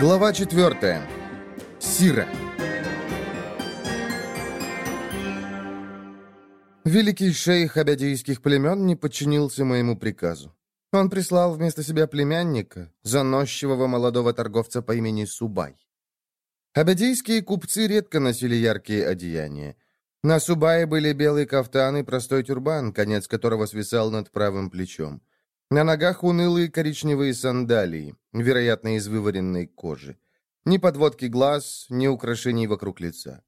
Глава 4. Сира. Великий шейх абядийских племен не подчинился моему приказу. Он прислал вместо себя племянника, заносчивого молодого торговца по имени Субай. Абядийские купцы редко носили яркие одеяния. На Субае были белый кафтан и простой тюрбан, конец которого свисал над правым плечом. На ногах унылые коричневые сандалии, вероятно, из вываренной кожи. Ни подводки глаз, ни украшений вокруг лица.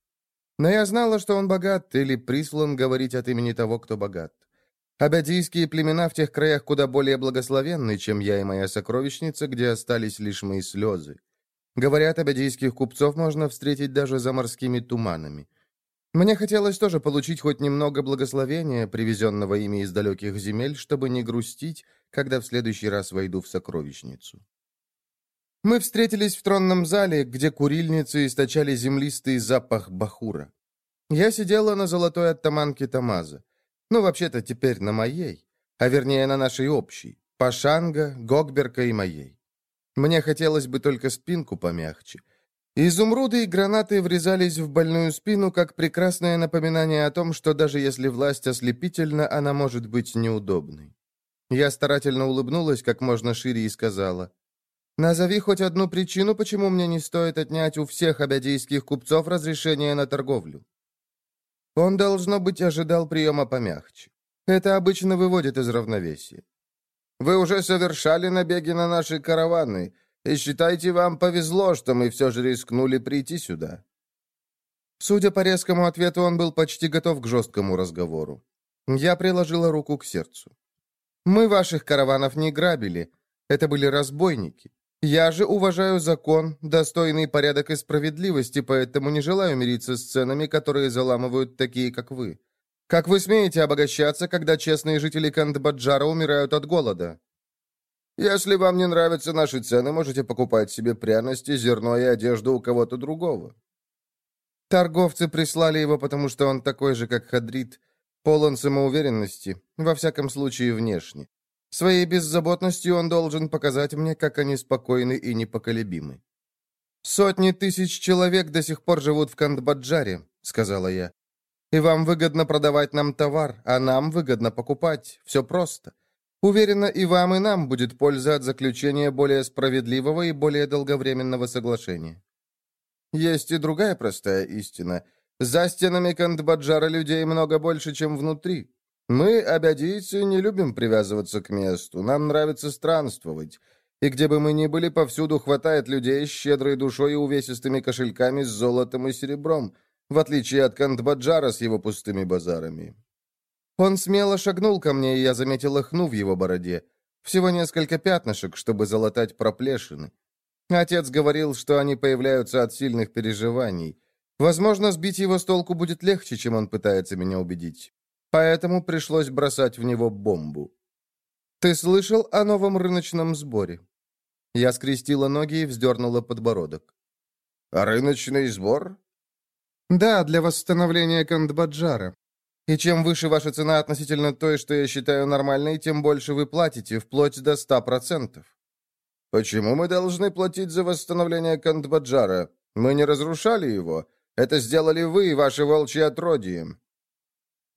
Но я знала, что он богат или прислан говорить от имени того, кто богат. Абядийские племена в тех краях куда более благословенны, чем я и моя сокровищница, где остались лишь мои слезы. Говорят, абядийских купцов можно встретить даже за морскими туманами. Мне хотелось тоже получить хоть немного благословения, привезенного ими из далеких земель, чтобы не грустить, когда в следующий раз войду в сокровищницу. Мы встретились в тронном зале, где курильницы источали землистый запах бахура. Я сидела на золотой оттаманке Тамаза. Ну, вообще-то, теперь на моей, а вернее, на нашей общей. Пашанга, Гогберка и моей. Мне хотелось бы только спинку помягче. Изумруды и гранаты врезались в больную спину, как прекрасное напоминание о том, что даже если власть ослепительна, она может быть неудобной. Я старательно улыбнулась как можно шире и сказала, «Назови хоть одну причину, почему мне не стоит отнять у всех абядийских купцов разрешение на торговлю». Он, должно быть, ожидал приема помягче. Это обычно выводит из равновесия. «Вы уже совершали набеги на наши караваны, и считайте, вам повезло, что мы все же рискнули прийти сюда». Судя по резкому ответу, он был почти готов к жесткому разговору. Я приложила руку к сердцу. Мы ваших караванов не грабили. Это были разбойники. Я же уважаю закон, достойный порядок и справедливости, поэтому не желаю мириться с ценами, которые заламывают такие, как вы. Как вы смеете обогащаться, когда честные жители Кандбаджара умирают от голода? Если вам не нравятся наши цены, можете покупать себе пряности, зерно и одежду у кого-то другого. Торговцы прислали его, потому что он такой же, как Хадрит, Полон самоуверенности, во всяком случае внешне. Своей беззаботностью он должен показать мне, как они спокойны и непоколебимы. «Сотни тысяч человек до сих пор живут в Кандбаджаре», — сказала я. «И вам выгодно продавать нам товар, а нам выгодно покупать. Все просто. Уверена, и вам, и нам будет польза от заключения более справедливого и более долговременного соглашения». Есть и другая простая истина — за стенами Кандбаджара людей много больше, чем внутри. Мы, абядийцы, не любим привязываться к месту. Нам нравится странствовать. И где бы мы ни были, повсюду хватает людей с щедрой душой и увесистыми кошельками с золотом и серебром, в отличие от Кандбаджара с его пустыми базарами. Он смело шагнул ко мне, и я заметил хну в его бороде. Всего несколько пятнышек, чтобы залатать проплешины. Отец говорил, что они появляются от сильных переживаний. Возможно, сбить его с толку будет легче, чем он пытается меня убедить. Поэтому пришлось бросать в него бомбу. «Ты слышал о новом рыночном сборе?» Я скрестила ноги и вздернула подбородок. «А рыночный сбор?» «Да, для восстановления Кандбаджара. И чем выше ваша цена относительно той, что я считаю нормальной, тем больше вы платите, вплоть до ста процентов». «Почему мы должны платить за восстановление Кандбаджара? Мы не разрушали его. Это сделали вы ваши волчьи отродье».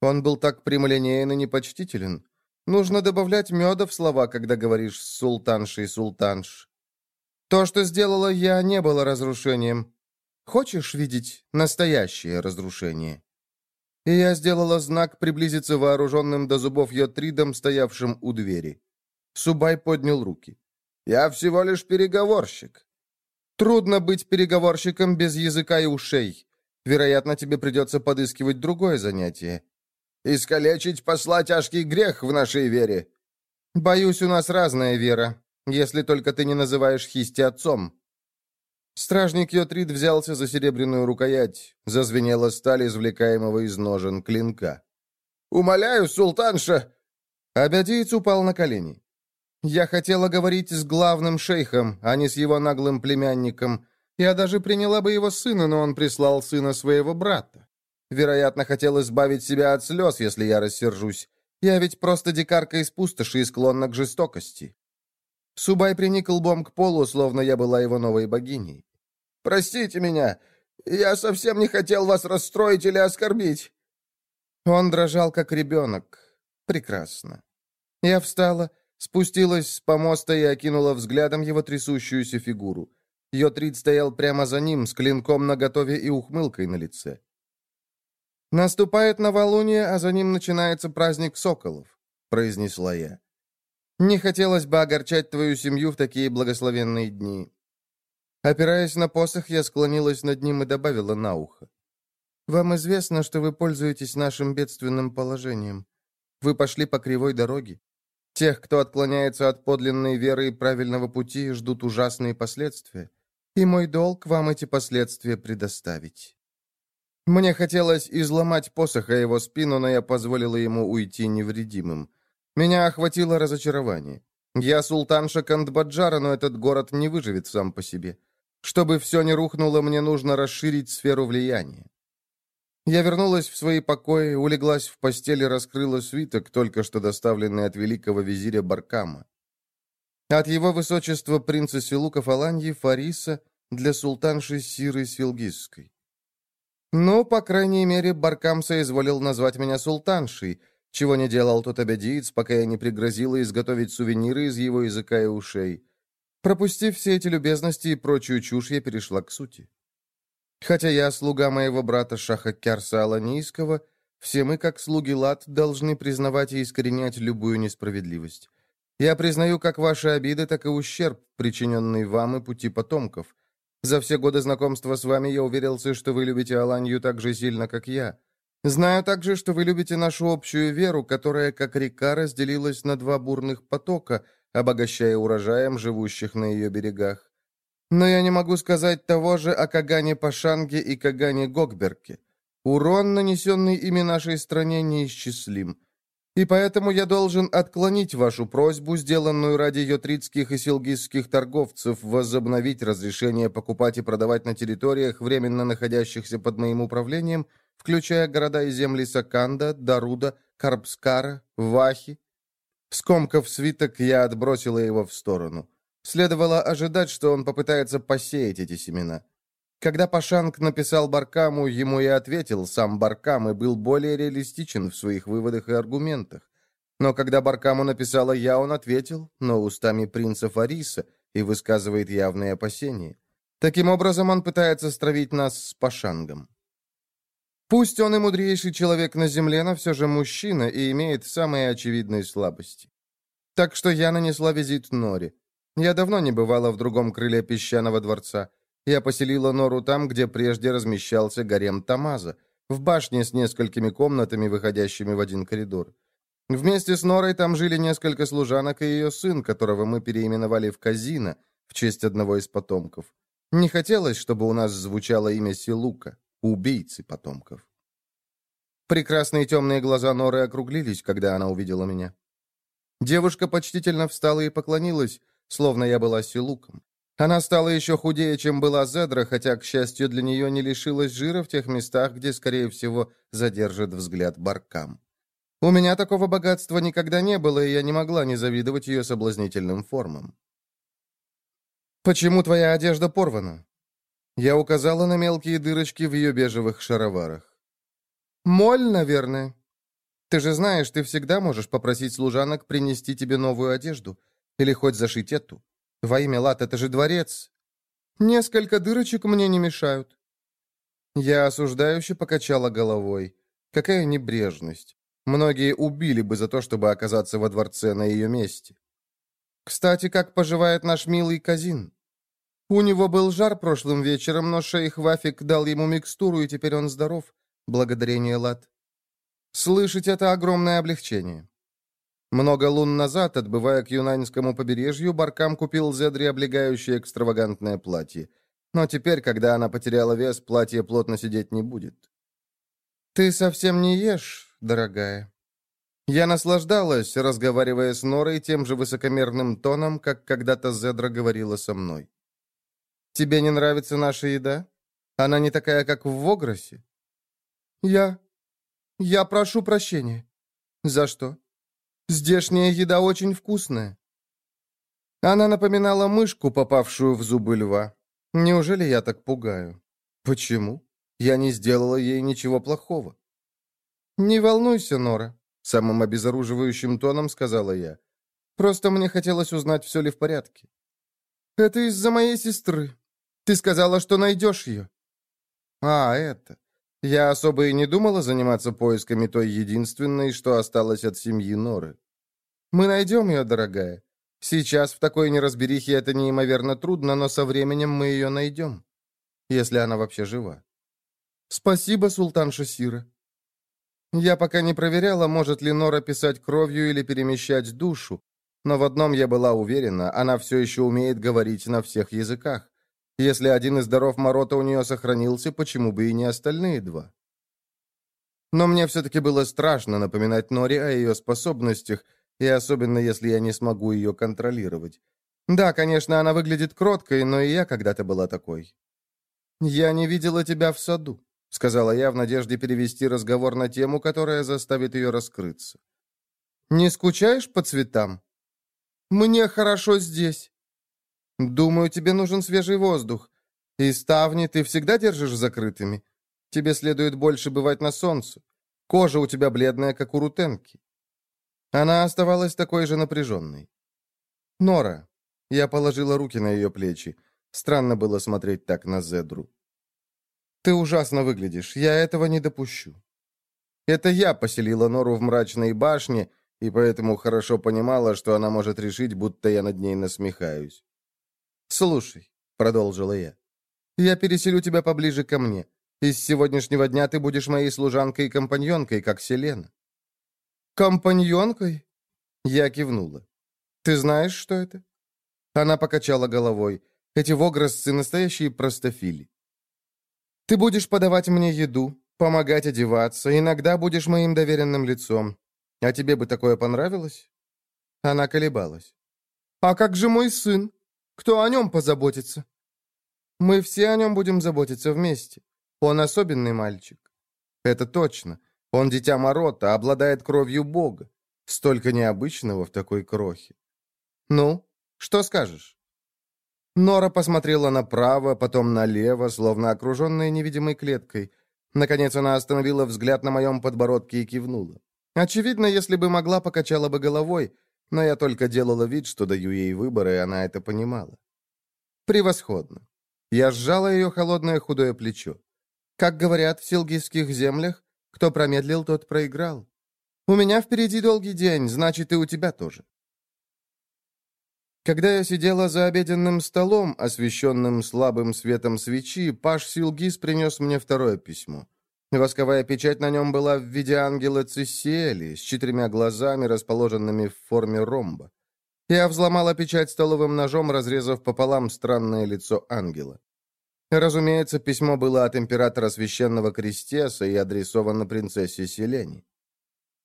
Он был так прямолинеен и непочтителен. Нужно добавлять меда в слова, когда говоришь «султанши» и «султанш». То, что сделала я, не было разрушением. Хочешь видеть настоящее разрушение? И я сделала знак приблизиться вооруженным до зубов йотридом, стоявшим у двери. Субай поднял руки. «Я всего лишь переговорщик». «Трудно быть переговорщиком без языка и ушей. Вероятно, тебе придется подыскивать другое занятие. Искалечить посла тяжкий грех в нашей вере. Боюсь, у нас разная вера, если только ты не называешь Хисти отцом. Стражник Йотрид взялся за серебряную рукоять. Зазвенела сталь извлекаемого из ножен клинка. «Умоляю, султанша!» Абядиец упал на колени. «Я хотела говорить с главным шейхом, а не с его наглым племянником. Я даже приняла бы его сына, но он прислал сына своего брата. Вероятно, хотел избавить себя от слез, если я рассержусь. Я ведь просто дикарка из пустоши и склонна к жестокости. Субай приник лбом к полу, словно я была его новой богиней. «Простите меня, я совсем не хотел вас расстроить или оскорбить». Он дрожал, как ребенок. Прекрасно. Я встала, спустилась с помоста и окинула взглядом его трясущуюся фигуру. Йотрид стоял прямо за ним, с клинком наготове и ухмылкой на лице. «Наступает новолуние, а за ним начинается праздник соколов», — произнесла я. «Не хотелось бы огорчать твою семью в такие благословенные дни». Опираясь на посох, я склонилась над ним и добавила на ухо. «Вам известно, что вы пользуетесь нашим бедственным положением. Вы пошли по кривой дороге. Тех, кто отклоняется от подлинной веры и правильного пути, ждут ужасные последствия. И мой долг вам эти последствия предоставить». Мне хотелось изломать посох о его спину, но я позволила ему уйти невредимым. Меня охватило разочарование. Я султанша Кандбаджара, но этот город не выживет сам по себе. Чтобы все не рухнуло, мне нужно расширить сферу влияния. Я вернулась в свои покои, улеглась в постели, раскрыла свиток, только что доставленный от великого визиря Баркама. От его высочества принца Силуков Аланьи Фариса для султанши Сиры Силгизской. Ну, по крайней мере, Баркам соизволил назвать меня султаншей, чего не делал тот обядиец, пока я не пригрозила изготовить сувениры из его языка и ушей. Пропустив все эти любезности и прочую чушь, я перешла к сути. Хотя я слуга моего брата Шаха Кярса Аланийского, все мы, как слуги Лат, должны признавать и искоренять любую несправедливость. Я признаю как ваши обиды, так и ущерб, причиненный вам и пути потомков. За все годы знакомства с вами я уверился, что вы любите Аланью так же сильно, как я. Знаю также, что вы любите нашу общую веру, которая, как река, разделилась на два бурных потока, обогащая урожаем живущих на ее берегах. Но я не могу сказать того же о Кагане Пашанге и Кагане Гокберке. Урон, нанесенный ими нашей стране, неисчислим. И поэтому я должен отклонить вашу просьбу, сделанную ради йотритских и силгизских торговцев, возобновить разрешение покупать и продавать на территориях, временно находящихся под моим управлением, включая города и земли Саканда, Даруда, Карбскара, Вахи. Скомкав свиток, я отбросила его в сторону. Следовало ожидать, что он попытается посеять эти семена. Когда Пашанг написал Баркаму, ему и ответил сам Баркам и был более реалистичен в своих выводах и аргументах. Но когда Баркаму написала я, он ответил, но устами принца Фариса, и высказывает явные опасения. Таким образом, он пытается стравить нас с Пашангом. Пусть он и мудрейший человек на земле, но все же мужчина и имеет самые очевидные слабости. Так что я нанесла визит Норе. Я давно не бывала в другом крыле песчаного дворца. Я поселила Нору там, где прежде размещался гарем Тамаза, в башне с несколькими комнатами, выходящими в один коридор. Вместе с Норой там жили несколько служанок и ее сын, которого мы переименовали в Казина, в честь одного из потомков. Не хотелось, чтобы у нас звучало имя Силука, убийцы потомков. Прекрасные темные глаза Норы округлились, когда она увидела меня. Девушка почтительно встала и поклонилась, словно я была Силуком. Она стала еще худее, чем была Зедра, хотя, к счастью, для нее не лишилась жира в тех местах, где, скорее всего, задержит взгляд Баркам. У меня такого богатства никогда не было, и я не могла не завидовать ее соблазнительным формам. «Почему твоя одежда порвана?» Я указала на мелкие дырочки в ее бежевых шароварах. «Моль, наверное. Ты же знаешь, ты всегда можешь попросить служанок принести тебе новую одежду. Или хоть зашить эту. Во имя Лат, это же дворец. Несколько дырочек мне не мешают. Я осуждающе покачала головой. Какая небрежность. Многие убили бы за то, чтобы оказаться во дворце на ее месте. Кстати, как поживает наш милый Казин? У него был жар прошлым вечером, но шейх Вафик дал ему микстуру, и теперь он здоров. Благодарение Лат. Слышать это огромное облегчение. Много лун назад, отбывая к юнаньскому побережью, Баркам купил Зедри облегающее экстравагантное платье. Но теперь, когда она потеряла вес, платье плотно сидеть не будет. «Ты совсем не ешь, дорогая». Я наслаждалась, разговаривая с Норой тем же высокомерным тоном, как когда-то Зедра говорила со мной. «Тебе не нравится наша еда? Она не такая, как в Вогросе?» «Я... я прошу прощения». «За что?» Здешняя еда очень вкусная». Она напоминала мышку, попавшую в зубы льва. Неужели я так пугаю? Почему? Я не сделала ей ничего плохого. «Не волнуйся, Нора», — самым обезоруживающим тоном сказала я. «Просто мне хотелось узнать, все ли в порядке». «Это из-за моей сестры. Ты сказала, что найдешь ее». «А, это. Я особо и не думала заниматься поисками той единственной, что осталось от семьи Норы. Мы найдем ее, дорогая. Сейчас в такой неразберихе это неимоверно трудно, но со временем мы ее найдем. Если она вообще жива. Спасибо, султан Шасира. Я пока не проверяла, может ли Нора писать кровью или перемещать душу, но в одном я была уверена, она все еще умеет говорить на всех языках. Если один из даров Морота у нее сохранился, почему бы и не остальные два? Но мне все-таки было страшно напоминать Норе о ее способностях, и особенно если я не смогу ее контролировать. Да, конечно, она выглядит кроткой, но и я когда-то была такой. «Я не видела тебя в саду», — сказала я в надежде перевести разговор на тему, которая заставит ее раскрыться. «Не скучаешь по цветам?» «Мне хорошо здесь». «Думаю, тебе нужен свежий воздух. И ставни ты всегда держишь закрытыми. Тебе следует больше бывать на солнце. Кожа у тебя бледная, как у рутенки». Она оставалась такой же напряженной. «Нора». Я положила руки на ее плечи. Странно было смотреть так на Зедру. «Ты ужасно выглядишь. Я этого не допущу». Это я поселила Нору в мрачной башне, и поэтому хорошо понимала, что она может решить, будто я над ней насмехаюсь. «Слушай», — продолжила я, — «я переселю тебя поближе ко мне. И с сегодняшнего дня ты будешь моей служанкой и компаньонкой, как Селена». «Компаньонкой?» Я кивнула. «Ты знаешь, что это?» Она покачала головой. Эти вогросцы — настоящие простофили. Ты будешь подавать мне еду, помогать одеваться, иногда будешь моим доверенным лицом. А тебе бы такое понравилось?» Она колебалась. «А как же мой сын? Кто о нем позаботится?» «Мы все о нем будем заботиться вместе. Он особенный мальчик». «Это точно. Он дитя Морота, обладает кровью Бога. Столько необычного в такой крохе». «Ну, что скажешь?» Нора посмотрела направо, потом налево, словно окруженная невидимой клеткой. Наконец она остановила взгляд на моем подбородке и кивнула. Очевидно, если бы могла, покачала бы головой, но я только делала вид, что даю ей выбор, и она это понимала. Превосходно. Я сжала ее холодное худое плечо. Как говорят в силгийских землях, кто промедлил, тот проиграл. У меня впереди долгий день, значит, и у тебя тоже. Когда я сидела за обеденным столом, освещенным слабым светом свечи, Паш Силгис принес мне второе письмо. Восковая печать на нем была в виде ангела Цессиэли с четырьмя глазами, расположенными в форме ромба. Я взломала печать столовым ножом, разрезав пополам странное лицо ангела. Разумеется, письмо было от императора Священного Крестеса и адресовано принцессе Селени.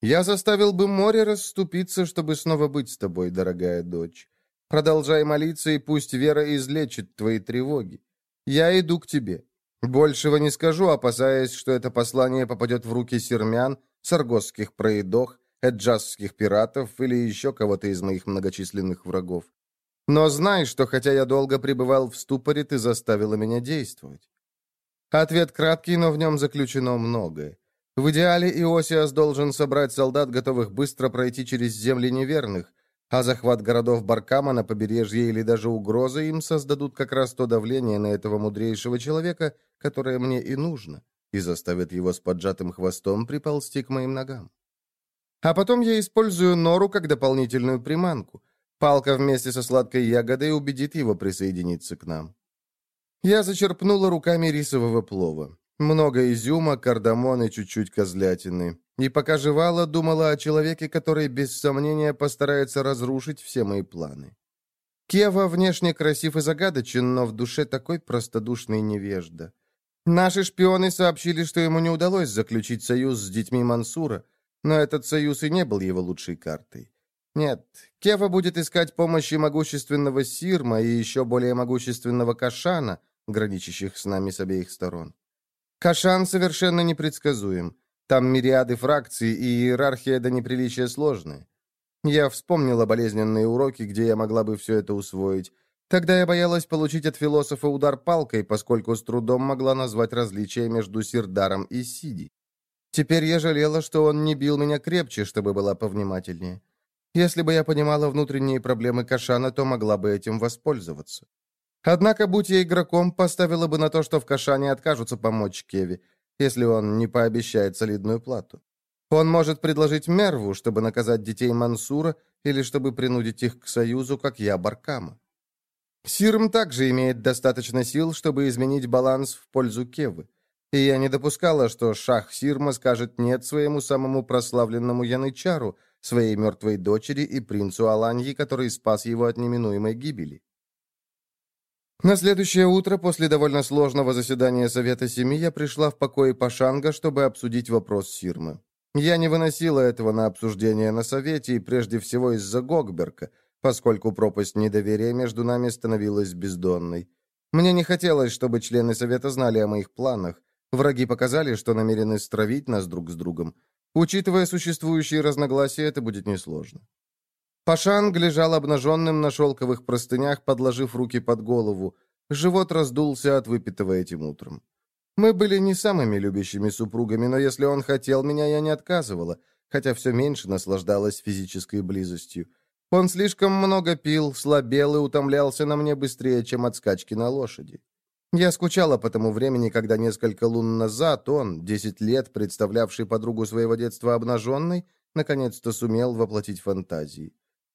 «Я заставил бы море расступиться, чтобы снова быть с тобой, дорогая дочь. Продолжай молиться, и пусть вера излечит твои тревоги. Я иду к тебе. Большего не скажу, опасаясь, что это послание попадет в руки сермян, саргосских проедох, эджасских пиратов или еще кого-то из моих многочисленных врагов. Но знай, что хотя я долго пребывал в ступоре, ты заставила меня действовать. Ответ краткий, но в нем заключено многое. В идеале Иосиас должен собрать солдат, готовых быстро пройти через земли неверных, а захват городов Баркама на побережье или даже угрозы им создадут как раз то давление на этого мудрейшего человека, которое мне и нужно, и заставит его с поджатым хвостом приползти к моим ногам. А потом я использую нору как дополнительную приманку. Палка вместе со сладкой ягодой убедит его присоединиться к нам. Я зачерпнула руками рисового плова. Много изюма, кардамон и чуть-чуть козлятины. И пока жевала, думала о человеке, который без сомнения постарается разрушить все мои планы. Кева внешне красив и загадочен, но в душе такой простодушный невежда. Наши шпионы сообщили, что ему не удалось заключить союз с детьми Мансура, но этот союз и не был его лучшей картой. Нет, Кева будет искать помощи могущественного Сирма и еще более могущественного Кашана, граничащих с нами с обеих сторон. Кашан совершенно непредсказуем. Там мириады фракций, и иерархия до неприличия сложная. Я вспомнила болезненные уроки, где я могла бы все это усвоить. Тогда я боялась получить от философа удар палкой, поскольку с трудом могла назвать различия между Сирдаром и Сиди. Теперь я жалела, что он не бил меня крепче, чтобы была повнимательнее. Если бы я понимала внутренние проблемы Кашана, то могла бы этим воспользоваться. Однако, будь я игроком, поставила бы на то, что в Кашане откажутся помочь Кеви, если он не пообещает солидную плату. Он может предложить Мерву, чтобы наказать детей Мансура, или чтобы принудить их к союзу, как я, Баркама. Сирм также имеет достаточно сил, чтобы изменить баланс в пользу Кевы. И я не допускала, что шах Сирма скажет «нет» своему самому прославленному Янычару, своей мертвой дочери и принцу Аланьи, который спас его от неминуемой гибели. На следующее утро, после довольно сложного заседания Совета Семи, я пришла в покои Пашанга, чтобы обсудить вопрос Сирмы. Я не выносила этого на обсуждение на Совете, и прежде всего из-за Гогберка, поскольку пропасть недоверия между нами становилась бездонной. Мне не хотелось, чтобы члены Совета знали о моих планах. Враги показали, что намерены стравить нас друг с другом. Учитывая существующие разногласия, это будет несложно. Пашанг лежал обнаженным на шелковых простынях, подложив руки под голову. Живот раздулся от выпитого этим утром. Мы были не самыми любящими супругами, но если он хотел меня, я не отказывала, хотя все меньше наслаждалась физической близостью. Он слишком много пил, слабел и утомлялся на мне быстрее, чем от скачки на лошади. Я скучала по тому времени, когда несколько лун назад он, десять лет представлявший подругу своего детства обнаженной, наконец-то сумел воплотить фантазии.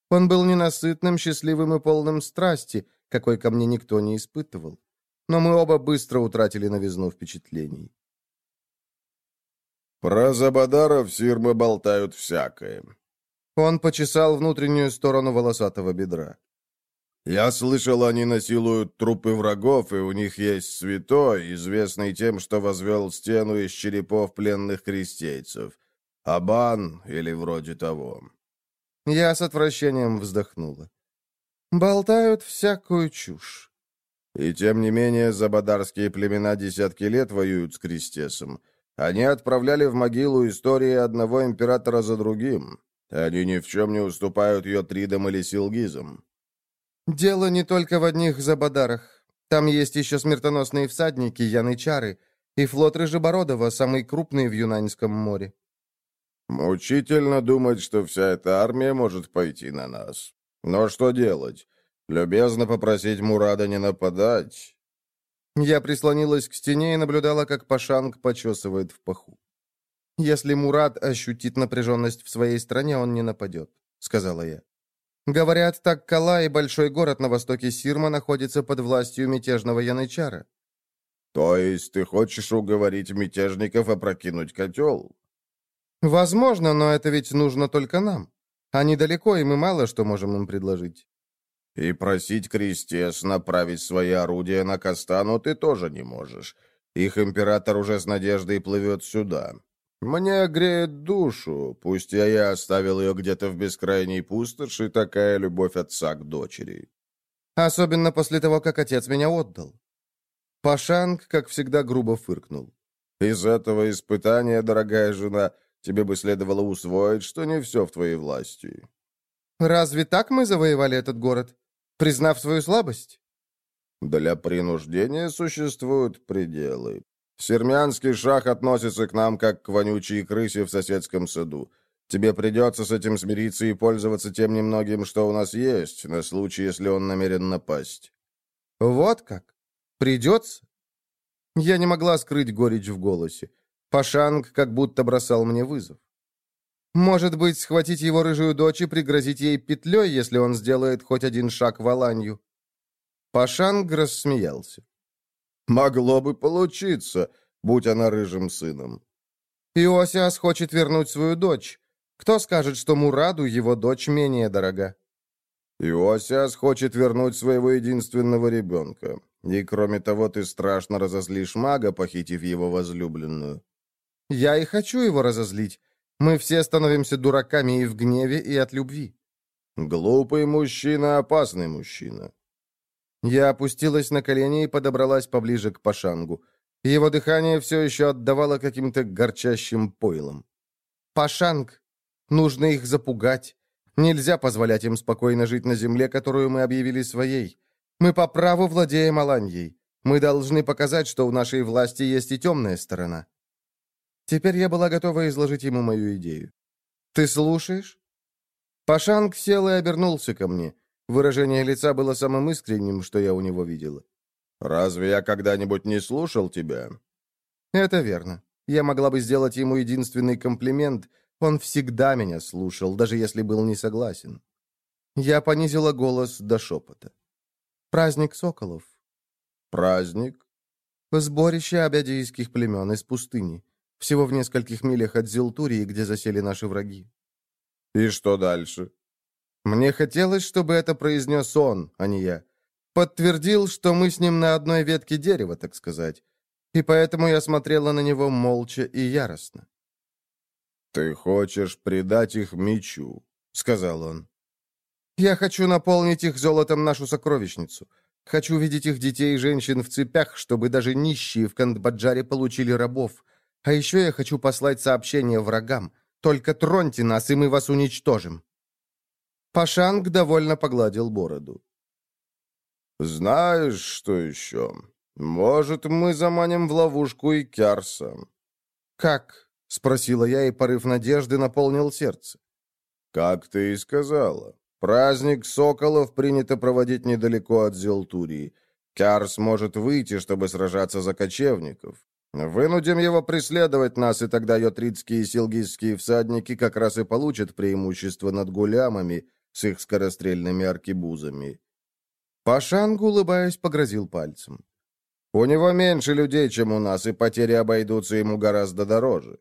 Он был ненасытным, счастливым и полным страсти, какой ко мне никто не испытывал. Но мы оба быстро утратили новизну впечатлений. «Про Забадаров сирмы болтают всякое». Он почесал внутреннюю сторону волосатого бедра. Я слышал, они насилуют трупы врагов, и у них есть святой, известный тем, что возвел стену из черепов пленных крестейцев. Абан или вроде того. Я с отвращением вздохнула. Болтают всякую чушь. И тем не менее, забадарские племена десятки лет воюют с Крестесом. Они отправляли в могилу истории одного императора за другим. Они ни в чем не уступают Йотридам или Силгизам. «Дело не только в одних Забадарах. Там есть еще смертоносные всадники, янычары, и флот Рыжебородова, самый крупный в Юнаньском море». «Мучительно думать, что вся эта армия может пойти на нас. Но что делать? Любезно попросить Мурада не нападать?» Я прислонилась к стене и наблюдала, как Пашанг почесывает в паху. «Если Мурад ощутит напряженность в своей стране, он не нападет», — сказала я. Говорят, так Кала и большой город на востоке Сирма находится под властью мятежного янычара. То есть ты хочешь уговорить мятежников опрокинуть котел? Возможно, но это ведь нужно только нам. Они далеко, и мы мало что можем им предложить. И просить Крестес направить свои орудия на Кастану ты тоже не можешь. Их император уже с надеждой плывет сюда. Мне греет душу, пусть я и оставил ее где-то в бескрайней пустоши, такая любовь отца к дочери. Особенно после того, как отец меня отдал. Пашанг, как всегда, грубо фыркнул. Из этого испытания, дорогая жена, тебе бы следовало усвоить, что не все в твоей власти. Разве так мы завоевали этот город? Признав свою слабость? Для принуждения существуют пределы. Сермянский шах относится к нам, как к вонючей крысе в соседском саду. Тебе придется с этим смириться и пользоваться тем немногим, что у нас есть, на случай, если он намерен напасть». «Вот как? Придется?» Я не могла скрыть горечь в голосе. Пашанг как будто бросал мне вызов. «Может быть, схватить его рыжую дочь и пригрозить ей петлей, если он сделает хоть один шаг в Аланью?» Пашанг рассмеялся. Могло бы получиться, будь она рыжим сыном. Иосиас хочет вернуть свою дочь. Кто скажет, что Мураду его дочь менее дорога? Иосиас хочет вернуть своего единственного ребенка. И, кроме того, ты страшно разозлишь мага, похитив его возлюбленную. Я и хочу его разозлить. Мы все становимся дураками и в гневе, и от любви. Глупый мужчина — опасный мужчина. Я опустилась на колени и подобралась поближе к Пашангу. Его дыхание все еще отдавало каким-то горчащим пойлом. «Пашанг! Нужно их запугать. Нельзя позволять им спокойно жить на земле, которую мы объявили своей. Мы по праву владеем Аланьей. Мы должны показать, что у нашей власти есть и темная сторона». Теперь я была готова изложить ему мою идею. «Ты слушаешь?» Пашанг сел и обернулся ко мне. Выражение лица было самым искренним, что я у него видела. «Разве я когда-нибудь не слушал тебя?» «Это верно. Я могла бы сделать ему единственный комплимент. Он всегда меня слушал, даже если был не согласен». Я понизила голос до шепота. «Праздник соколов». «Праздник?» «Сборище абядийских племен из пустыни. Всего в нескольких милях от Зилтурии, где засели наши враги». «И что дальше?» Мне хотелось, чтобы это произнес он, а не я. Подтвердил, что мы с ним на одной ветке дерева, так сказать. И поэтому я смотрела на него молча и яростно. «Ты хочешь предать их мечу», — сказал он. «Я хочу наполнить их золотом нашу сокровищницу. Хочу видеть их детей и женщин в цепях, чтобы даже нищие в Кандбаджаре получили рабов. А еще я хочу послать сообщение врагам. Только троньте нас, и мы вас уничтожим». Пашанг довольно погладил бороду. «Знаешь, что еще? Может, мы заманим в ловушку и Кярса?» «Как?» — спросила я, и порыв надежды наполнил сердце. «Как ты и сказала. Праздник соколов принято проводить недалеко от Зелтурии. Кярс может выйти, чтобы сражаться за кочевников. Вынудим его преследовать нас, и тогда йотридские и силгизские всадники как раз и получат преимущество над гулямами, с их скорострельными аркебузами. Пашанг, улыбаясь, погрозил пальцем. «У него меньше людей, чем у нас, и потери обойдутся ему гораздо дороже».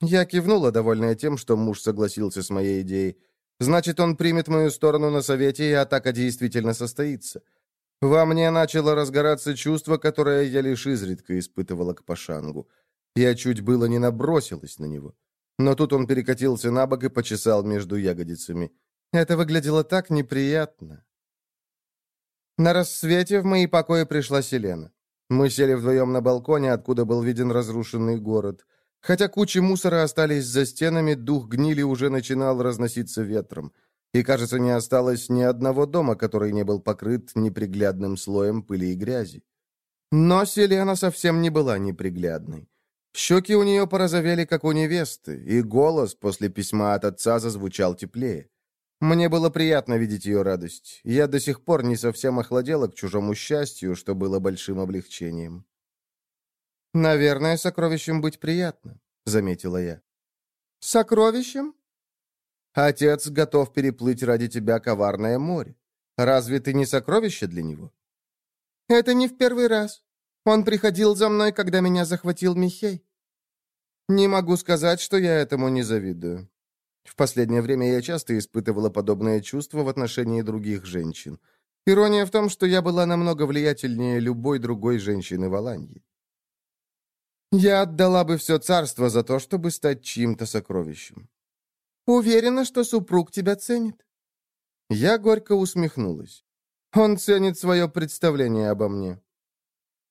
Я кивнула, довольная тем, что муж согласился с моей идеей. Значит, он примет мою сторону на совете, и атака действительно состоится. Во мне начало разгораться чувство, которое я лишь изредка испытывала к Пашангу. Я чуть было не набросилась на него. Но тут он перекатился на бок и почесал между ягодицами. Это выглядело так неприятно. На рассвете в мои покои пришла Селена. Мы сели вдвоем на балконе, откуда был виден разрушенный город. Хотя кучи мусора остались за стенами, дух гнили уже начинал разноситься ветром. И, кажется, не осталось ни одного дома, который не был покрыт неприглядным слоем пыли и грязи. Но Селена совсем не была неприглядной. Щеки у нее порозовели, как у невесты, и голос после письма от отца зазвучал теплее. Мне было приятно видеть ее радость. Я до сих пор не совсем охладела к чужому счастью, что было большим облегчением. «Наверное, сокровищем быть приятно», — заметила я. «Сокровищем?» «Отец готов переплыть ради тебя коварное море. Разве ты не сокровище для него?» «Это не в первый раз. Он приходил за мной, когда меня захватил Михей». «Не могу сказать, что я этому не завидую. В последнее время я часто испытывала подобное чувство в отношении других женщин. Ирония в том, что я была намного влиятельнее любой другой женщины в Аланье. Я отдала бы все царство за то, чтобы стать чьим-то сокровищем. Уверена, что супруг тебя ценит. Я горько усмехнулась. Он ценит свое представление обо мне.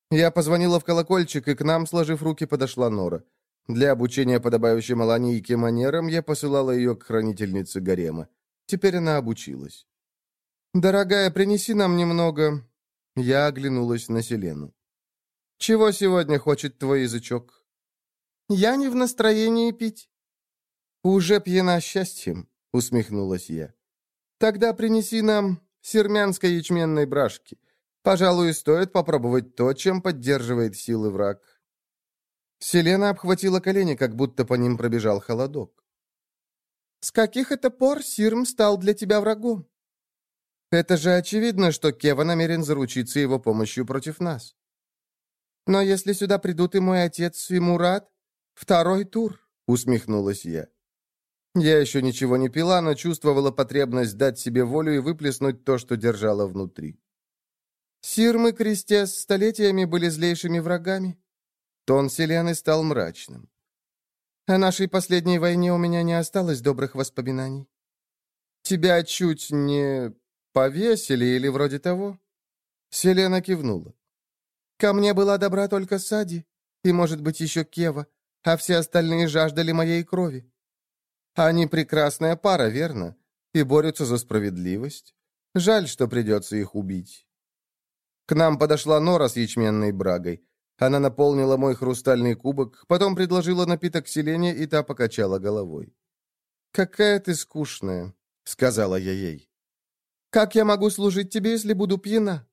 Я позвонила в колокольчик, и к нам, сложив руки, подошла Нора. Для обучения подобающей Маланийке манерам я посылала ее к хранительнице гарема. Теперь она обучилась. «Дорогая, принеси нам немного...» Я оглянулась на Селену. «Чего сегодня хочет твой язычок?» «Я не в настроении пить». «Уже пьяна счастьем», — усмехнулась я. «Тогда принеси нам сермянской ячменной брашки. Пожалуй, стоит попробовать то, чем поддерживает силы враг. Селена обхватила колени, как будто по ним пробежал холодок. «С каких это пор Сирм стал для тебя врагом?» «Это же очевидно, что Кева намерен заручиться его помощью против нас». «Но если сюда придут и мой отец, и Мурат, второй тур», — усмехнулась я. Я еще ничего не пила, но чувствовала потребность дать себе волю и выплеснуть то, что держала внутри. Сирм и Крестес столетиями были злейшими врагами. Тон Селены стал мрачным. «О нашей последней войне у меня не осталось добрых воспоминаний. Тебя чуть не повесили или вроде того?» Селена кивнула. «Ко мне была добра только Сади, и, может быть, еще Кева, а все остальные жаждали моей крови. Они прекрасная пара, верно? и борются за справедливость. Жаль, что придется их убить. К нам подошла Нора с ячменной брагой. Она наполнила мой хрустальный кубок, потом предложила напиток селения, и та покачала головой. «Какая ты скучная», — сказала я ей. «Как я могу служить тебе, если буду пьяна?»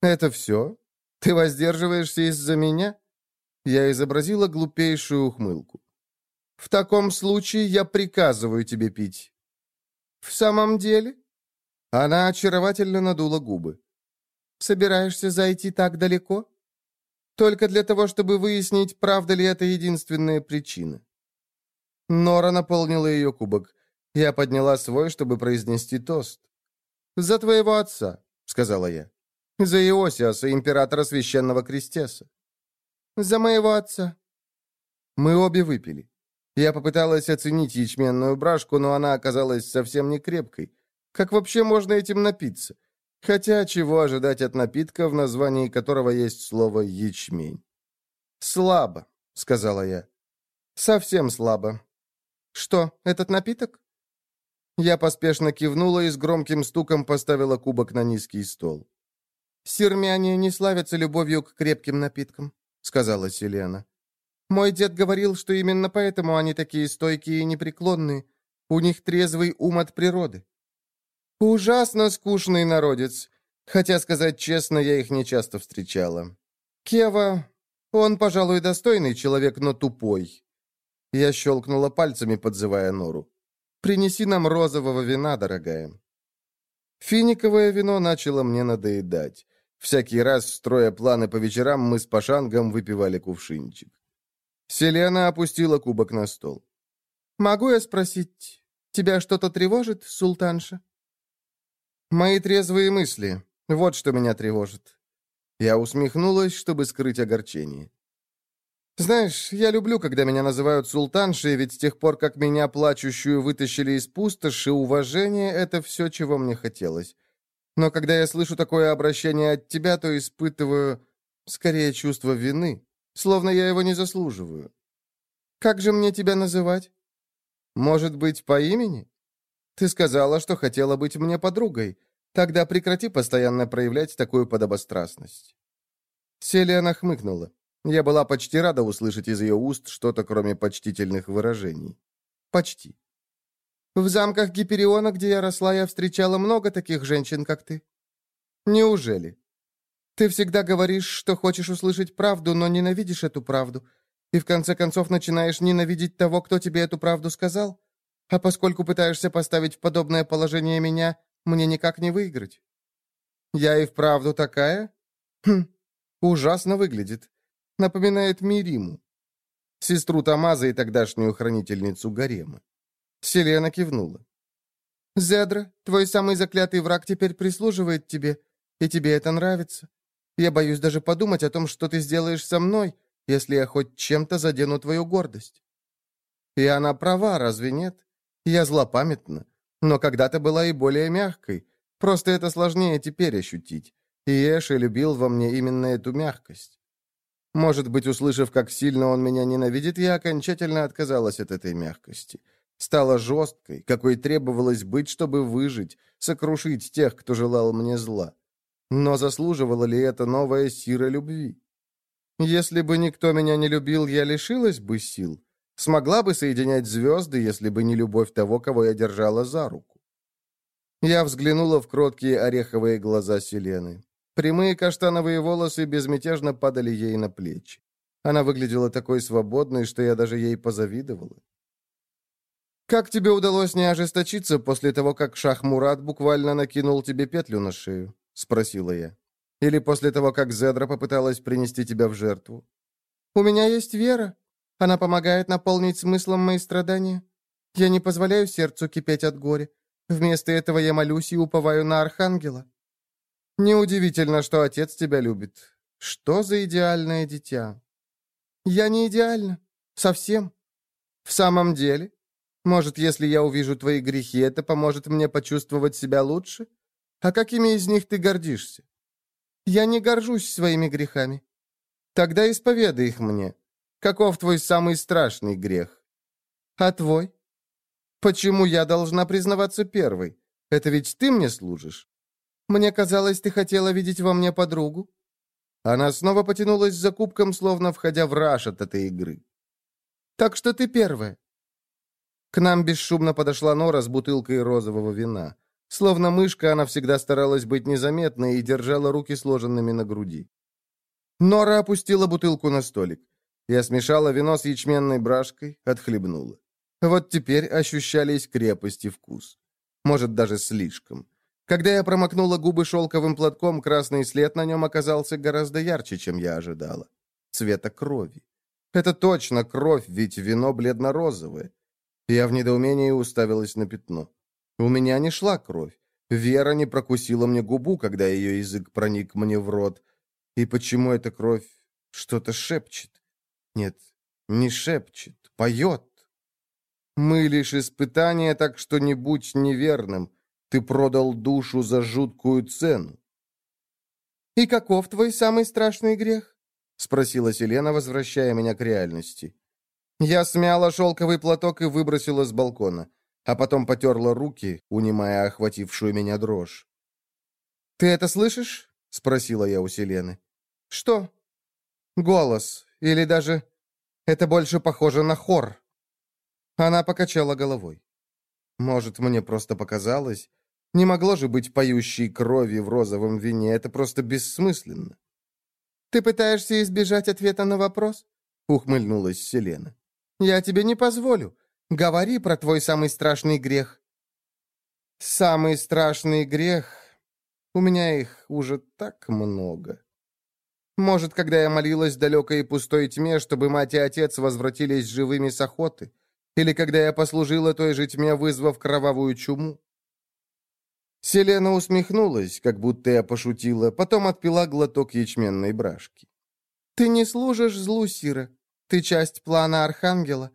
«Это все? Ты воздерживаешься из-за меня?» Я изобразила глупейшую ухмылку. «В таком случае я приказываю тебе пить». «В самом деле?» Она очаровательно надула губы. «Собираешься зайти так далеко?» «Только для того, чтобы выяснить, правда ли это единственная причина». Нора наполнила ее кубок. Я подняла свой, чтобы произнести тост. «За твоего отца», — сказала я. «За Иосиаса, императора Священного Крестеса». «За моего отца». Мы обе выпили. Я попыталась оценить ячменную брашку, но она оказалась совсем не крепкой. Как вообще можно этим напиться? Хотя чего ожидать от напитка, в названии которого есть слово «ячмень»? «Слабо», — сказала я. «Совсем слабо. Что, этот напиток?» Я поспешно кивнула и с громким стуком поставила кубок на низкий стол. «Сирмяне не славятся любовью к крепким напиткам», — сказала Селена. «Мой дед говорил, что именно поэтому они такие стойкие и непреклонные. У них трезвый ум от природы». «Ужасно скучный народец. Хотя, сказать честно, я их не часто встречала. Кева, он, пожалуй, достойный человек, но тупой». Я щелкнула пальцами, подзывая Нору. Принеси нам розового вина, дорогая». Финиковое вино начало мне надоедать. Всякий раз, строя планы по вечерам, мы с Пашангом выпивали кувшинчик. Селена опустила кубок на стол. «Могу я спросить, тебя что-то тревожит, султанша?» «Мои трезвые мысли. Вот что меня тревожит». Я усмехнулась, чтобы скрыть огорчение. Знаешь, я люблю, когда меня называют султаншей, ведь с тех пор, как меня, плачущую, вытащили из пустоши, уважение — это все, чего мне хотелось. Но когда я слышу такое обращение от тебя, то испытываю, скорее, чувство вины, словно я его не заслуживаю. Как же мне тебя называть? Может быть, по имени? Ты сказала, что хотела быть мне подругой. Тогда прекрати постоянно проявлять такую подобострастность. Селия нахмыкнула. Я была почти рада услышать из ее уст что-то, кроме почтительных выражений. Почти. В замках Гипериона, где я росла, я встречала много таких женщин, как ты. Неужели? Ты всегда говоришь, что хочешь услышать правду, но ненавидишь эту правду. И в конце концов начинаешь ненавидеть того, кто тебе эту правду сказал. А поскольку пытаешься поставить в подобное положение меня, мне никак не выиграть. Я и вправду такая? Хм, ужасно выглядит напоминает Мириму, сестру Тамаза и тогдашнюю хранительницу Гарема. Селена кивнула. «Зедра, твой самый заклятый враг теперь прислуживает тебе, и тебе это нравится. Я боюсь даже подумать о том, что ты сделаешь со мной, если я хоть чем-то задену твою гордость». И она права, разве нет? Я злопамятна, но когда-то была и более мягкой. Просто это сложнее теперь ощутить. И Эши любил во мне именно эту мягкость. Может быть, услышав, как сильно он меня ненавидит, я окончательно отказалась от этой мягкости. Стала жесткой, какой требовалось быть, чтобы выжить, сокрушить тех, кто желал мне зла. Но заслуживала ли это новая сира любви? Если бы никто меня не любил, я лишилась бы сил. Смогла бы соединять звезды, если бы не любовь того, кого я держала за руку. Я взглянула в кроткие ореховые глаза Селены. Прямые каштановые волосы безмятежно падали ей на плечи. Она выглядела такой свободной, что я даже ей позавидовала. «Как тебе удалось не ожесточиться после того, как Шах Мурат буквально накинул тебе петлю на шею?» — спросила я. «Или после того, как Зедра попыталась принести тебя в жертву?» «У меня есть вера. Она помогает наполнить смыслом мои страдания. Я не позволяю сердцу кипеть от горя. Вместо этого я молюсь и уповаю на Архангела. Неудивительно, что отец тебя любит. Что за идеальное дитя? Я не идеальна. Совсем. В самом деле? Может, если я увижу твои грехи, это поможет мне почувствовать себя лучше? А какими из них ты гордишься? Я не горжусь своими грехами. Тогда исповедай их мне. Каков твой самый страшный грех? А твой? Почему я должна признаваться первой? Это ведь ты мне служишь. Мне казалось, ты хотела видеть во мне подругу». Она снова потянулась за кубком, словно входя в раж от этой игры. «Так что ты первая». К нам бесшумно подошла Нора с бутылкой розового вина. Словно мышка, она всегда старалась быть незаметной и держала руки сложенными на груди. Нора опустила бутылку на столик. Я смешала вино с ячменной брашкой, отхлебнула. Вот теперь ощущались крепость и вкус. Может, даже слишком. Когда я промокнула губы шелковым платком, красный след на нем оказался гораздо ярче, чем я ожидала. Цвета крови. Это точно кровь, ведь вино бледно-розовое. Я в недоумении уставилась на пятно. У меня не шла кровь. Вера не прокусила мне губу, когда ее язык проник мне в рот. И почему эта кровь что-то шепчет? Нет, не шепчет, поет. Мы лишь испытание, так что не будь неверным. Ты продал душу за жуткую цену. «И каков твой самый страшный грех?» — спросила Селена, возвращая меня к реальности. Я смяла шелковый платок и выбросила с балкона, а потом потерла руки, унимая охватившую меня дрожь. «Ты это слышишь?» — спросила я у Селены. «Что?» «Голос. Или даже... Это больше похоже на хор». Она покачала головой. «Может, мне просто показалось? Не могло же быть поющей крови в розовом вине. Это просто бессмысленно». «Ты пытаешься избежать ответа на вопрос?» — ухмыльнулась Селена. «Я тебе не позволю. Говори про твой самый страшный грех». «Самый страшный грех? У меня их уже так много». Может, когда я молилась в далекой и пустой тьме, чтобы мать и отец возвратились живыми с охоты? Или когда я послужила той же тьме, вызвав кровавую чуму? Селена усмехнулась, как будто я пошутила, потом отпила глоток ячменной брашки. «Ты не служишь злу, Сира. Ты часть плана Архангела.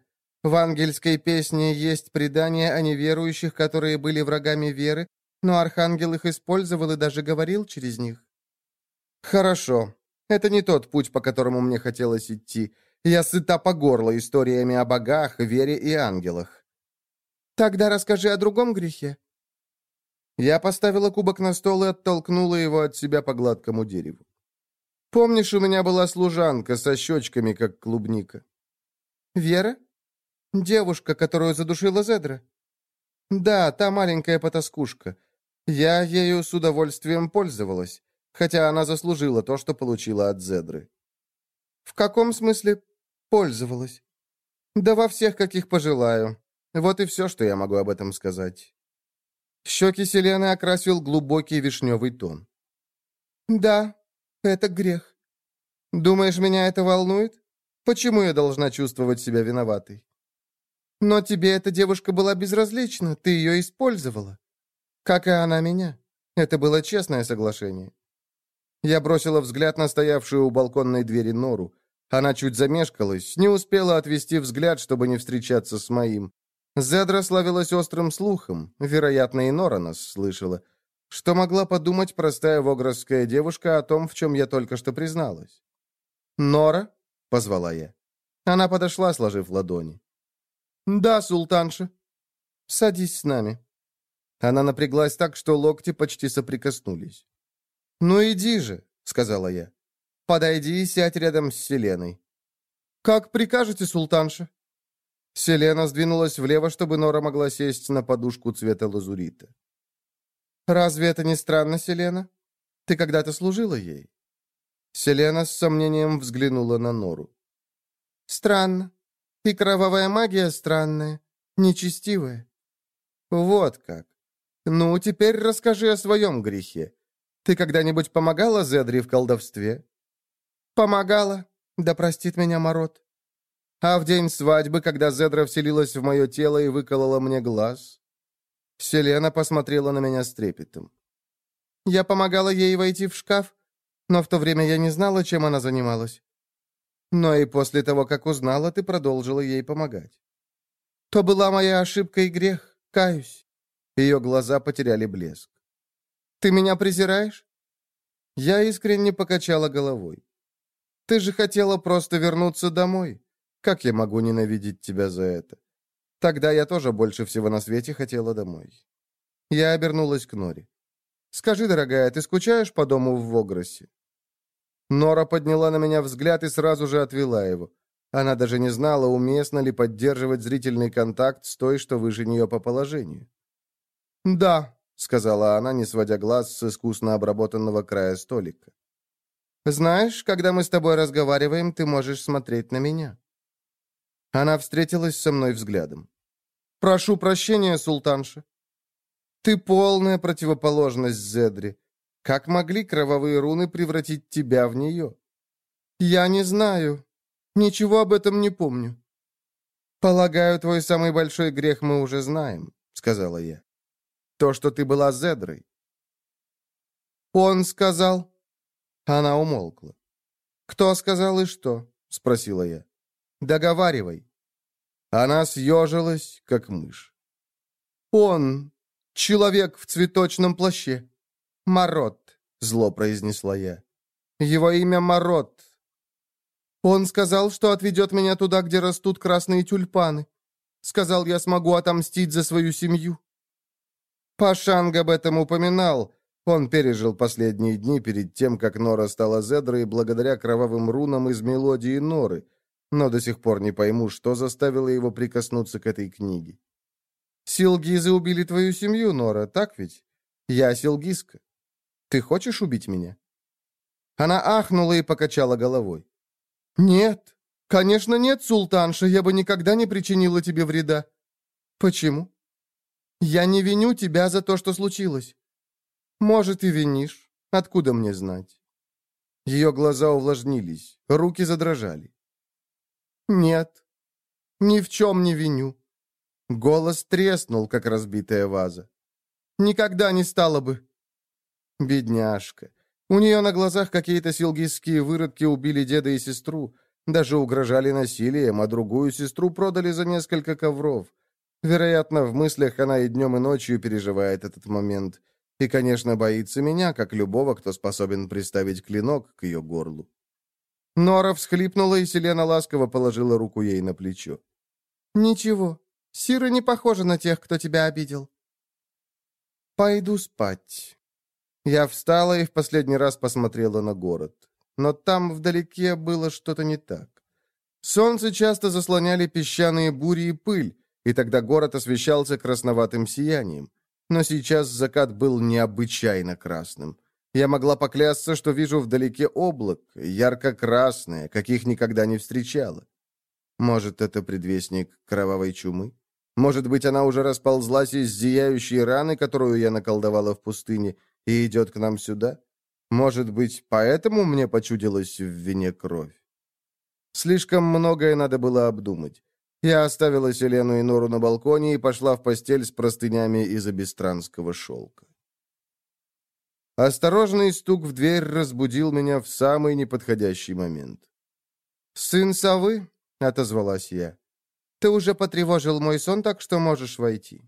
В ангельской песне есть предание о неверующих, которые были врагами веры, но Архангел их использовал и даже говорил через них». «Хорошо. Это не тот путь, по которому мне хотелось идти. Я сыта по горло историями о богах, вере и ангелах. Тогда расскажи о другом грехе. Я поставила кубок на стол и оттолкнула его от себя по гладкому дереву. Помнишь, у меня была служанка со щечками, как клубника? Вера? Девушка, которую задушила Зедра? Да, та маленькая потаскушка. Я ею с удовольствием пользовалась, хотя она заслужила то, что получила от Зедры. В каком смысле Пользовалась. Да во всех, каких пожелаю. Вот и все, что я могу об этом сказать. Щеки Селены окрасил глубокий вишневый тон. Да, это грех. Думаешь, меня это волнует? Почему я должна чувствовать себя виноватой? Но тебе эта девушка была безразлична, ты ее использовала. Как и она меня. Это было честное соглашение. Я бросила взгляд на стоявшую у балконной двери Нору. Она чуть замешкалась, не успела отвести взгляд, чтобы не встречаться с моим. Зедра славилась острым слухом, вероятно, и Нора нас слышала. Что могла подумать простая вогросская девушка о том, в чем я только что призналась? «Нора?» — позвала я. Она подошла, сложив ладони. «Да, султанша. Садись с нами». Она напряглась так, что локти почти соприкоснулись. «Ну иди же», — сказала я. Подойди и сядь рядом с Селеной». «Как прикажете, султанша?» Селена сдвинулась влево, чтобы Нора могла сесть на подушку цвета лазурита. «Разве это не странно, Селена? Ты когда-то служила ей?» Селена с сомнением взглянула на Нору. «Странно. И кровавая магия странная, нечестивая». «Вот как. Ну, теперь расскажи о своем грехе. Ты когда-нибудь помогала Зедри в колдовстве?» «Помогала. Да простит меня Мород. А в день свадьбы, когда Зедра вселилась в мое тело и выколола мне глаз...» Селена посмотрела на меня с трепетом. «Я помогала ей войти в шкаф, но в то время я не знала, чем она занималась. Но и после того, как узнала, ты продолжила ей помогать. То была моя ошибка и грех, каюсь». Ее глаза потеряли блеск. «Ты меня презираешь?» Я искренне покачала головой. Ты же хотела просто вернуться домой. Как я могу ненавидеть тебя за это? Тогда я тоже больше всего на свете хотела домой. Я обернулась к Норе. «Скажи, дорогая, ты скучаешь по дому в Вогросе?» Нора подняла на меня взгляд и сразу же отвела его. Она даже не знала, уместно ли поддерживать зрительный контакт с той, что выше нее по положению. «Да», — сказала она, не сводя глаз с искусно обработанного края столика. «Знаешь, когда мы с тобой разговариваем, ты можешь смотреть на меня». Она встретилась со мной взглядом. «Прошу прощения, султанша. Ты полная противоположность Зедри. Как могли кровавые руны превратить тебя в нее?» «Я не знаю. Ничего об этом не помню». «Полагаю, твой самый большой грех мы уже знаем», — сказала я. «То, что ты была Зедрой». «Он сказал...» Она умолкла. «Кто сказал и что?» — спросила я. «Договаривай». Она съежилась, как мышь. «Он, человек в цветочном плаще. Марот», — зло произнесла я. «Его имя Марот. Он сказал, что отведет меня туда, где растут красные тюльпаны. Сказал, я смогу отомстить за свою семью». Пашанг об этом упоминал. Он пережил последние дни перед тем, как Нора стала Зедрой благодаря кровавым рунам из мелодии Норы — но до сих пор не пойму, что заставило его прикоснуться к этой книге. Силгизы убили твою семью, Нора, так ведь? Я Силгизка. Ты хочешь убить меня?» Она ахнула и покачала головой. «Нет, конечно нет, султанша, я бы никогда не причинила тебе вреда. Почему? Я не виню тебя за то, что случилось. Может, и винишь. Откуда мне знать?» Ее глаза увлажнились, руки задрожали. «Нет, ни в чем не виню». Голос треснул, как разбитая ваза. «Никогда не стало бы». Бедняжка. У нее на глазах какие-то силгистские выродки убили деда и сестру, даже угрожали насилием, а другую сестру продали за несколько ковров. Вероятно, в мыслях она и днем, и ночью переживает этот момент. И, конечно, боится меня, как любого, кто способен приставить клинок к ее горлу. Нора всхлипнула, и Селена ласково положила руку ей на плечо. «Ничего, Сира не похожа на тех, кто тебя обидел». «Пойду спать». Я встала и в последний раз посмотрела на город. Но там вдалеке было что-то не так. Солнце часто заслоняли песчаные бури и пыль, и тогда город освещался красноватым сиянием. Но сейчас закат был необычайно красным. Я могла поклясться, что вижу вдалеке облак, ярко-красное, каких никогда не встречала. Может, это предвестник кровавой чумы? Может быть, она уже расползлась из зияющей раны, которую я наколдовала в пустыне, и идет к нам сюда? Может быть, поэтому мне почудилась в вине кровь? Слишком многое надо было обдумать. Я оставила Селену и Нору на балконе и пошла в постель с простынями из абистранского шелка. Осторожный стук в дверь разбудил меня в самый неподходящий момент. «Сын совы?» — отозвалась я. «Ты уже потревожил мой сон, так что можешь войти».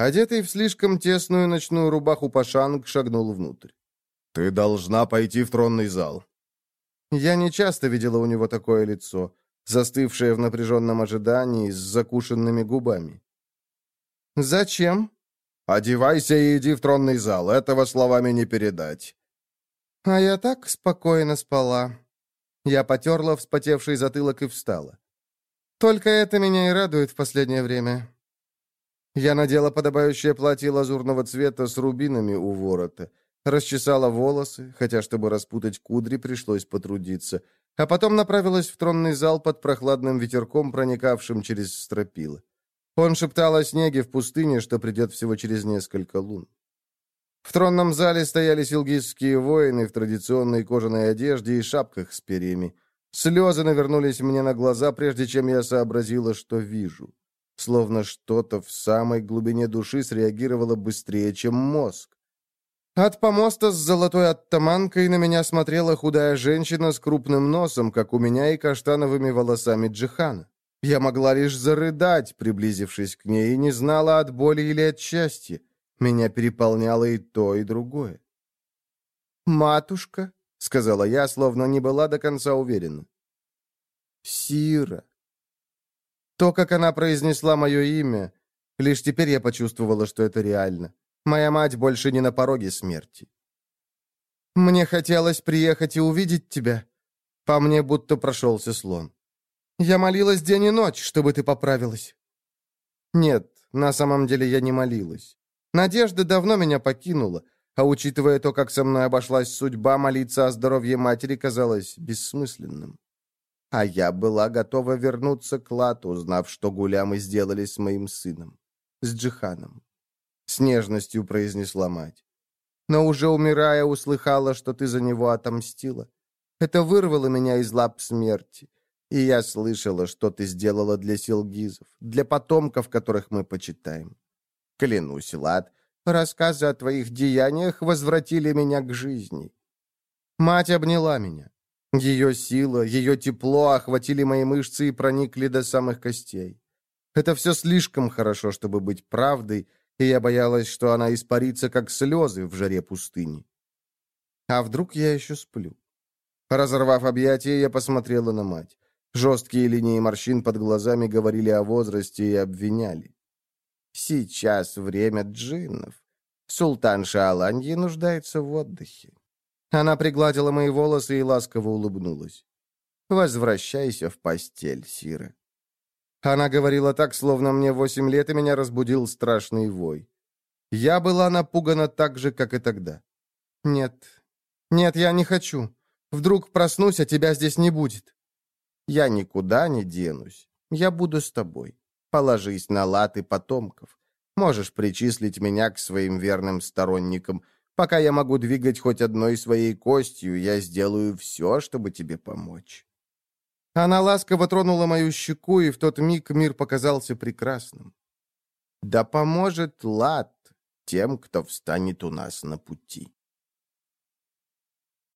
Одетый в слишком тесную ночную рубаху Пашанг шагнул внутрь. «Ты должна пойти в тронный зал». Я не часто видела у него такое лицо, застывшее в напряженном ожидании, с закушенными губами. «Зачем?» «Одевайся и иди в тронный зал, этого словами не передать». «А я так спокойно спала». Я потерла вспотевший затылок и встала. «Только это меня и радует в последнее время». Я надела подобающее платье лазурного цвета с рубинами у ворота, расчесала волосы, хотя, чтобы распутать кудри, пришлось потрудиться, а потом направилась в тронный зал под прохладным ветерком, проникавшим через стропила. Он шептал о снеге в пустыне, что придет всего через несколько лун. В тронном зале стояли силгизские воины в традиционной кожаной одежде и шапках с перьями. Слезы навернулись мне на глаза, прежде чем я сообразила, что вижу. Словно что-то в самой глубине души среагировало быстрее, чем мозг. От помоста с золотой оттаманкой на меня смотрела худая женщина с крупным носом, как у меня, и каштановыми волосами Джихана. Я могла лишь зарыдать, приблизившись к ней, и не знала от боли или от счастья. Меня переполняло и то, и другое. «Матушка», — сказала я, словно не была до конца уверена. «Сира». То, как она произнесла мое имя, лишь теперь я почувствовала, что это реально. Моя мать больше не на пороге смерти. Мне хотелось приехать и увидеть тебя. По мне будто прошелся слон. Я молилась день и ночь, чтобы ты поправилась. Нет, на самом деле я не молилась. Надежда давно меня покинула, а учитывая то, как со мной обошлась судьба, молиться о здоровье матери казалось бессмысленным. А я была готова вернуться к Лату, узнав, что гулямы сделали с моим сыном, с Джиханом. С нежностью произнесла мать. Но уже умирая, услыхала, что ты за него отомстила. Это вырвало меня из лап смерти. И я слышала, что ты сделала для силгизов, для потомков, которых мы почитаем. Клянусь, Лад, рассказы о твоих деяниях возвратили меня к жизни. Мать обняла меня. Ее сила, ее тепло охватили мои мышцы и проникли до самых костей. Это все слишком хорошо, чтобы быть правдой, и я боялась, что она испарится, как слезы в жаре пустыни. А вдруг я еще сплю? Разорвав объятия, я посмотрела на мать. Жесткие линии морщин под глазами говорили о возрасте и обвиняли. Сейчас время джиннов. Султан Шааланьи нуждается в отдыхе. Она пригладила мои волосы и ласково улыбнулась. «Возвращайся в постель, Сира». Она говорила так, словно мне восемь лет, и меня разбудил страшный вой. Я была напугана так же, как и тогда. «Нет, нет, я не хочу. Вдруг проснусь, а тебя здесь не будет». «Я никуда не денусь. Я буду с тобой. Положись на латы потомков. Можешь причислить меня к своим верным сторонникам. Пока я могу двигать хоть одной своей костью, я сделаю все, чтобы тебе помочь». Она ласково тронула мою щеку, и в тот миг мир показался прекрасным. «Да поможет лад тем, кто встанет у нас на пути».